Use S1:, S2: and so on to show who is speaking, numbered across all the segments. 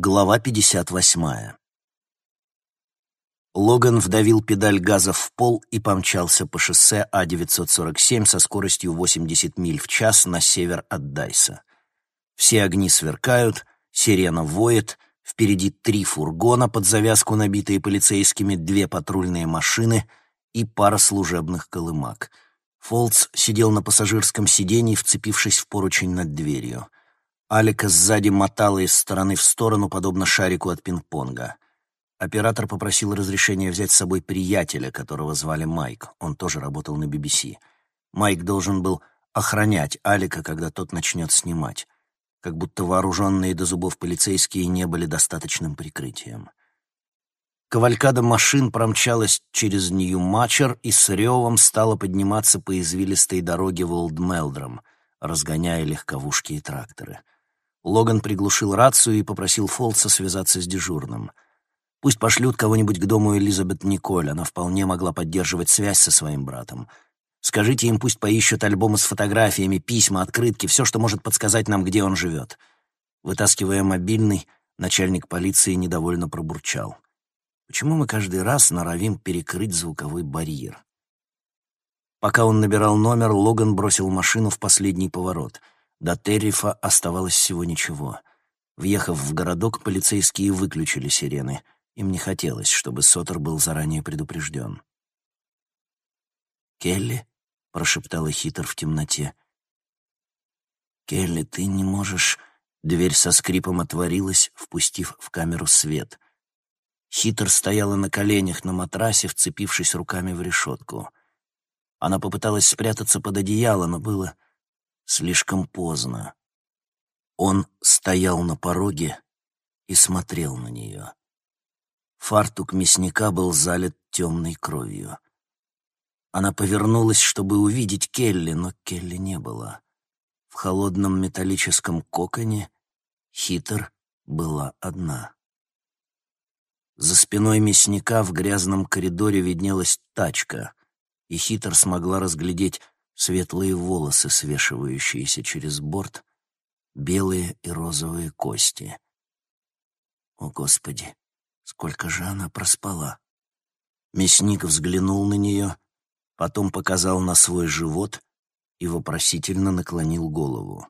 S1: Глава 58. Логан вдавил педаль газа в пол и помчался по шоссе А-947 со скоростью 80 миль в час на север от Дайса. Все огни сверкают, сирена воет, впереди три фургона под завязку, набитые полицейскими, две патрульные машины и пара служебных колымак. Фолтс сидел на пассажирском сиденье, вцепившись в поручень над дверью — Алика сзади мотала из стороны в сторону, подобно шарику от пинг-понга. Оператор попросил разрешения взять с собой приятеля, которого звали Майк. Он тоже работал на BBC. Майк должен был охранять Алика, когда тот начнет снимать. Как будто вооруженные до зубов полицейские не были достаточным прикрытием. Кавалькада машин промчалась через Нью-Мачер и с ревом стала подниматься по извилистой дороге в Олд-Мелдром, разгоняя легковушки и тракторы — Логан приглушил рацию и попросил Фолтса связаться с дежурным. Пусть пошлют кого-нибудь к дому Элизабет Николь, она вполне могла поддерживать связь со своим братом. Скажите им, пусть поищут альбомы с фотографиями, письма, открытки, все, что может подсказать нам, где он живет. Вытаскивая мобильный, начальник полиции недовольно пробурчал. Почему мы каждый раз норовим перекрыть звуковой барьер? Пока он набирал номер, Логан бросил машину в последний поворот — до Террифа оставалось всего ничего. Въехав в городок, полицейские выключили сирены. Им не хотелось, чтобы Сотер был заранее предупрежден. «Келли?» — прошептала Хитер в темноте. «Келли, ты не можешь...» Дверь со скрипом отворилась, впустив в камеру свет. Хитер стояла на коленях на матрасе, вцепившись руками в решетку. Она попыталась спрятаться под одеяло, но было слишком поздно. Он стоял на пороге и смотрел на нее. Фартук мясника был залит темной кровью. Она повернулась, чтобы увидеть Келли, но Келли не было. В холодном металлическом коконе Хитер была одна. За спиной мясника в грязном коридоре виднелась тачка, и Хитер смогла разглядеть светлые волосы, свешивающиеся через борт, белые и розовые кости. О, Господи, сколько же она проспала! Мясник взглянул на нее, потом показал на свой живот и вопросительно наклонил голову.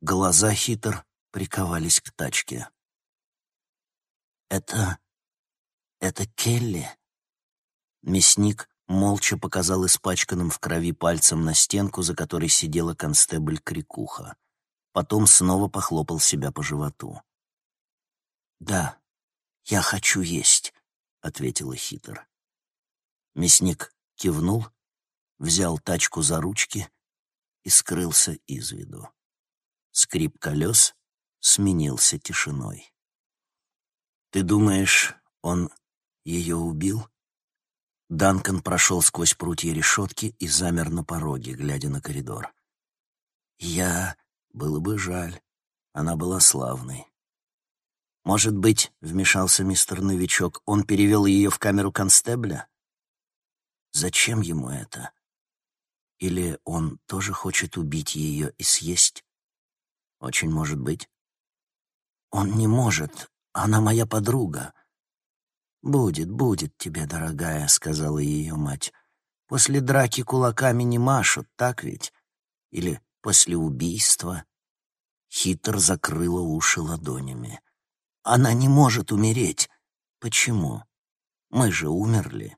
S1: Глаза хитр приковались к тачке. «Это... это Келли?» Мясник молча показал испачканным в крови пальцем на стенку, за которой сидела констебль Крикуха. Потом снова похлопал себя по животу. «Да, я хочу есть», — ответила Хитер. Мясник кивнул, взял тачку за ручки и скрылся из виду. Скрип колес сменился тишиной. «Ты думаешь, он ее убил?» Данкан прошел сквозь прутья решетки и замер на пороге, глядя на коридор. «Я... Было бы жаль. Она была славной». «Может быть, — вмешался мистер Новичок, — он перевел ее в камеру констебля? Зачем ему это? Или он тоже хочет убить ее и съесть? Очень может быть. Он не может. Она моя подруга. «Будет, будет тебе, дорогая», — сказала ее мать. «После драки кулаками не машут, так ведь? Или после убийства?» Хитр закрыла уши ладонями. «Она не может умереть. Почему? Мы же умерли».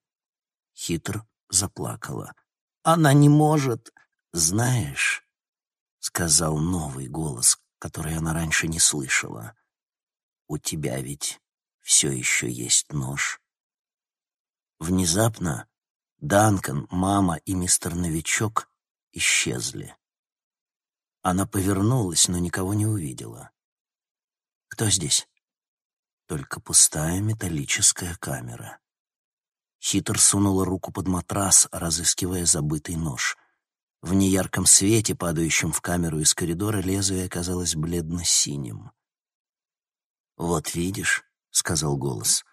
S1: Хитр заплакала. «Она не может. Знаешь...» — сказал новый голос, который она раньше не слышала. «У тебя ведь все еще есть нож. Внезапно Данкан, мама и мистер Новичок исчезли. Она повернулась, но никого не увидела. Кто здесь? Только пустая металлическая камера. Хитр сунула руку под матрас, разыскивая забытый нож. В неярком свете, падающем в камеру из коридора, лезвие оказалось бледно-синим. «Вот видишь», — сказал голос.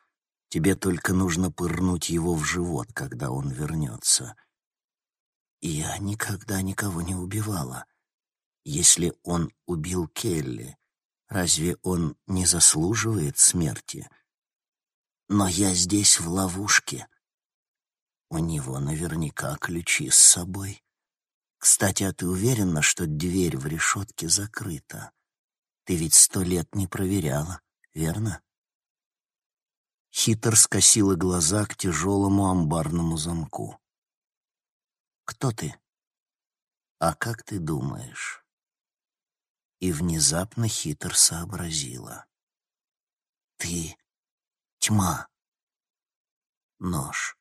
S1: «Тебе только нужно пырнуть его в живот, когда он вернется». «Я никогда никого не убивала. Если он убил Келли, Разве он не заслуживает смерти? Но я здесь в ловушке. У него наверняка ключи с собой. Кстати, а ты уверена, что дверь в решетке закрыта? Ты ведь сто лет не проверяла, верно? Хитр скосила глаза к тяжелому амбарному замку. «Кто ты?» «А как ты думаешь?» И внезапно Хитр сообразила. «Ты — тьма!» «Нож.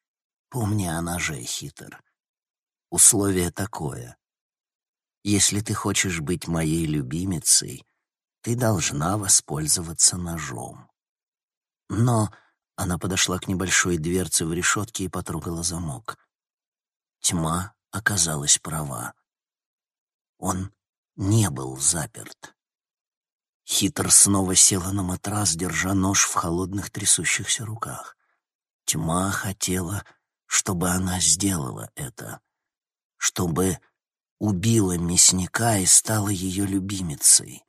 S1: Помни о ноже, Хитр. Условие такое. Если ты хочешь быть моей любимицей, ты должна воспользоваться ножом. Но она подошла к небольшой дверце в решетке и потрогала замок. Тьма оказалась права. Он не был заперт. Хитр снова села на матрас, держа нож в холодных трясущихся руках. Тьма хотела, чтобы она сделала это, чтобы убила мясника и стала ее любимицей,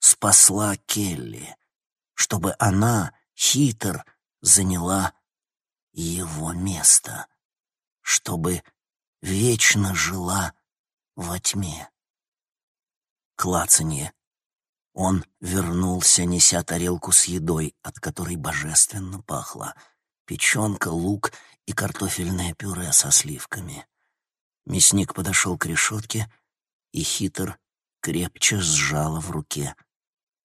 S1: спасла Келли, чтобы она, Хитр, заняла его место, чтобы вечно жила во тьме. Клацанье. Он вернулся, неся тарелку с едой, от которой божественно пахло. Печенка, лук и картофельное пюре со сливками. Мясник подошел к решетке, и хитр крепче сжала в руке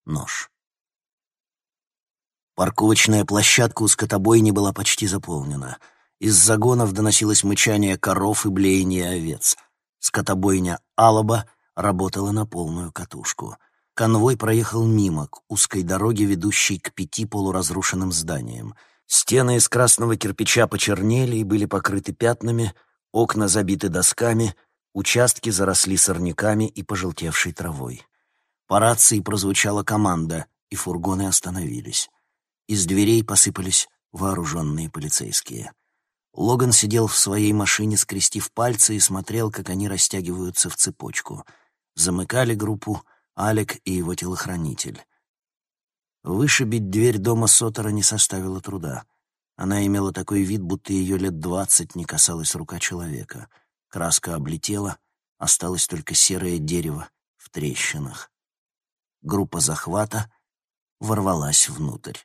S1: нож. Парковочная площадка у скотобойни была почти заполнена. Из загонов доносилось мычание коров и блеяние овец. Скотобойня Алаба работала на полную катушку. Конвой проехал мимо, к узкой дороге, ведущей к пяти полуразрушенным зданиям. Стены из красного кирпича почернели и были покрыты пятнами, окна забиты досками, участки заросли сорняками и пожелтевшей травой. По рации прозвучала команда, и фургоны остановились. Из дверей посыпались вооруженные полицейские. Логан сидел в своей машине, скрестив пальцы, и смотрел, как они растягиваются в цепочку. Замыкали группу Алек и его телохранитель. Вышибить дверь дома Сотера не составило труда. Она имела такой вид, будто ее лет двадцать не касалась рука человека. Краска облетела, осталось только серое дерево в трещинах. Группа захвата ворвалась внутрь.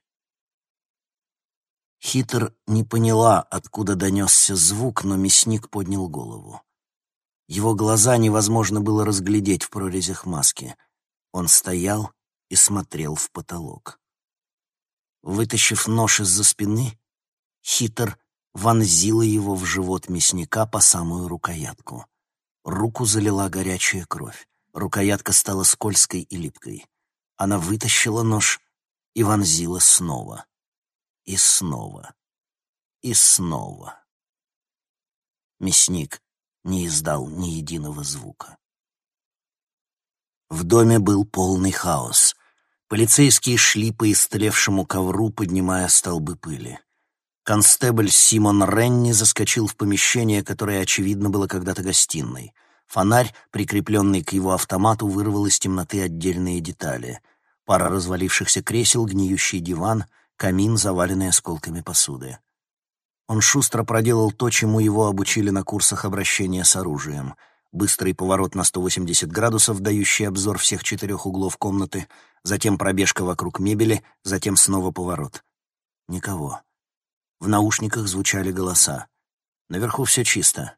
S1: Хитр не поняла, откуда донесся звук, но мясник поднял голову. Его глаза невозможно было разглядеть в прорезях маски. Он стоял и смотрел в потолок. Вытащив нож из-за спины, Хитр вонзила его в живот мясника по самую рукоятку. Руку залила горячая кровь. Рукоятка стала скользкой и липкой. Она вытащила нож и вонзила снова. И снова. И снова. Мясник не издал ни единого звука. В доме был полный хаос. Полицейские шли по истлевшему ковру, поднимая столбы пыли. Констебль Симон Ренни заскочил в помещение, которое, очевидно, было когда-то гостиной. Фонарь, прикрепленный к его автомату, вырвал из темноты отдельные детали. Пара развалившихся кресел, гниющий диван, камин, заваленный осколками посуды. Он шустро проделал то, чему его обучили на курсах обращения с оружием. Быстрый поворот на 180 градусов, дающий обзор всех четырех углов комнаты, затем пробежка вокруг мебели, затем снова поворот. Никого. В наушниках звучали голоса. Наверху все чисто.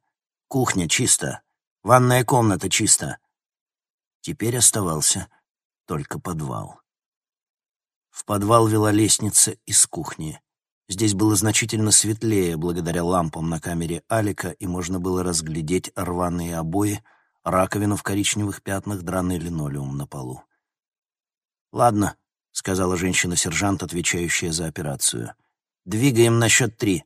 S1: Кухня чисто. Ванная комната чисто. Теперь оставался только подвал. В подвал вела лестница из кухни. Здесь было значительно светлее благодаря лампам на камере Алика, и можно было разглядеть рваные обои, раковину в коричневых пятнах, драный линолеум на полу. «Ладно», — сказала женщина-сержант, отвечающая за операцию. «Двигаем на счет три.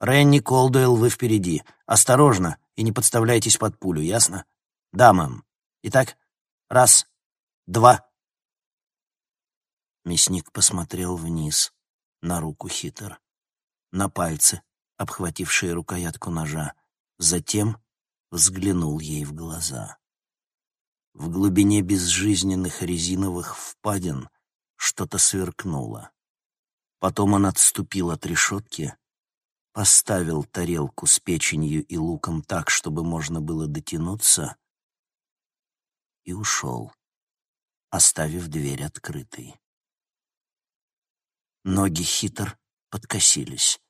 S1: Ренни Колдуэлл, вы впереди. Осторожно и не подставляйтесь под пулю, ясно? Да, мэм. Итак, раз, два, Мясник посмотрел вниз, на руку хитр, на пальцы, обхватившие рукоятку ножа, затем взглянул ей в глаза. В глубине безжизненных резиновых впадин что-то сверкнуло. Потом он отступил от решетки, поставил тарелку с печенью и луком так, чтобы можно было дотянуться, и ушел, оставив дверь открытой. Ноги хитр подкосились.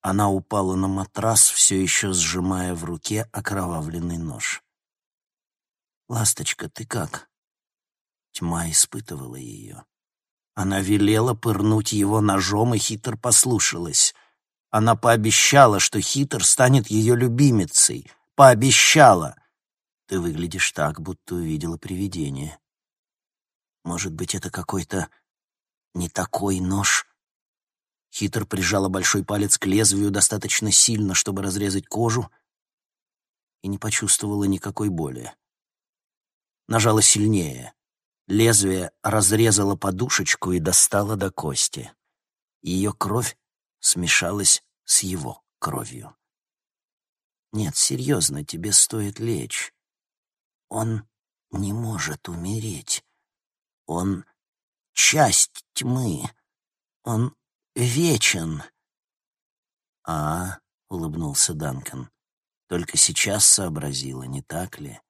S1: Она упала на матрас, все еще сжимая в руке окровавленный нож. «Ласточка, ты как?» Тьма испытывала ее. Она велела пырнуть его ножом, и Хитр послушалась. Она пообещала, что Хитр станет ее любимицей. Пообещала. Ты выглядишь так, будто увидела привидение. Может быть, это какой-то не такой нож? Хитр прижала большой палец к лезвию достаточно сильно, чтобы разрезать кожу, и не почувствовала никакой боли. Нажала сильнее. Лезвие разрезало подушечку и достало до кости. Ее кровь смешалась с его кровью. «Нет, серьезно, тебе стоит лечь. Он не может умереть. Он — часть тьмы. Он вечен. А, улыбнулся Данкан. Только сейчас сообразила, не так ли?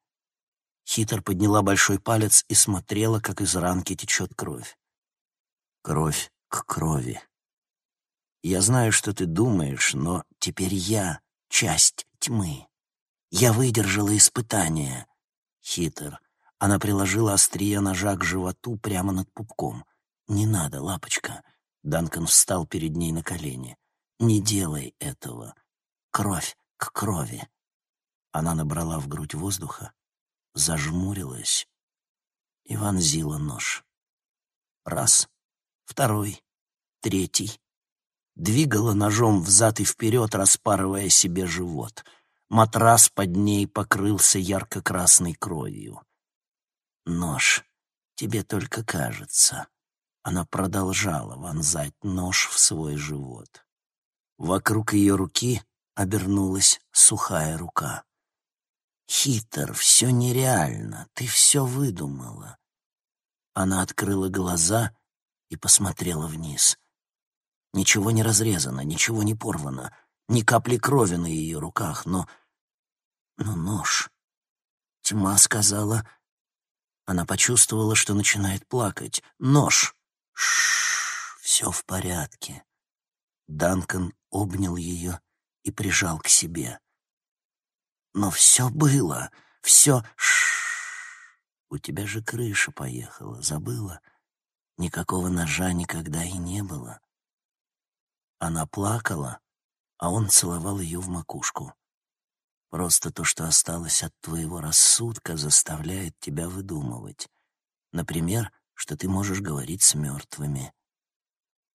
S1: Хитр подняла большой палец и смотрела, как из ранки течет кровь. Кровь к крови. Я знаю, что ты думаешь, но теперь я — часть тьмы. Я выдержала испытание. Хитр. Она приложила острие ножа к животу прямо над пупком. «Не надо, лапочка. Данкан встал перед ней на колени. «Не делай этого. Кровь к крови». Она набрала в грудь воздуха, зажмурилась и вонзила нож. Раз, второй, третий. Двигала ножом взад и вперед, распарывая себе живот. Матрас под ней покрылся ярко-красной кровью. «Нож, тебе только кажется», она продолжала вонзать нож в свой живот. Вокруг ее руки обернулась сухая рука. «Хитр, все нереально, ты все выдумала». Она открыла глаза и посмотрела вниз. Ничего не разрезано, ничего не порвано, ни капли крови на ее руках, но... Но нож... Тьма сказала... Она почувствовала, что начинает плакать. «Нож!» Шш, все в порядке. Данкан обнял ее и прижал к себе. Но все было, все... Шш, у тебя же крыша поехала, забыла? Никакого ножа никогда и не было. Она плакала, а он целовал ее в макушку. Просто то, что осталось от твоего рассудка, заставляет тебя выдумывать. Например, что ты можешь говорить с мертвыми.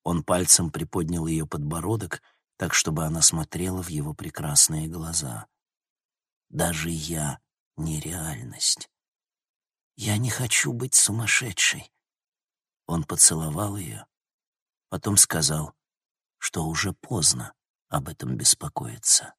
S1: Он пальцем приподнял ее подбородок, так, чтобы она смотрела в его прекрасные глаза. «Даже я — нереальность. Я не хочу быть сумасшедшей». Он поцеловал ее, потом сказал, что уже поздно об этом беспокоиться.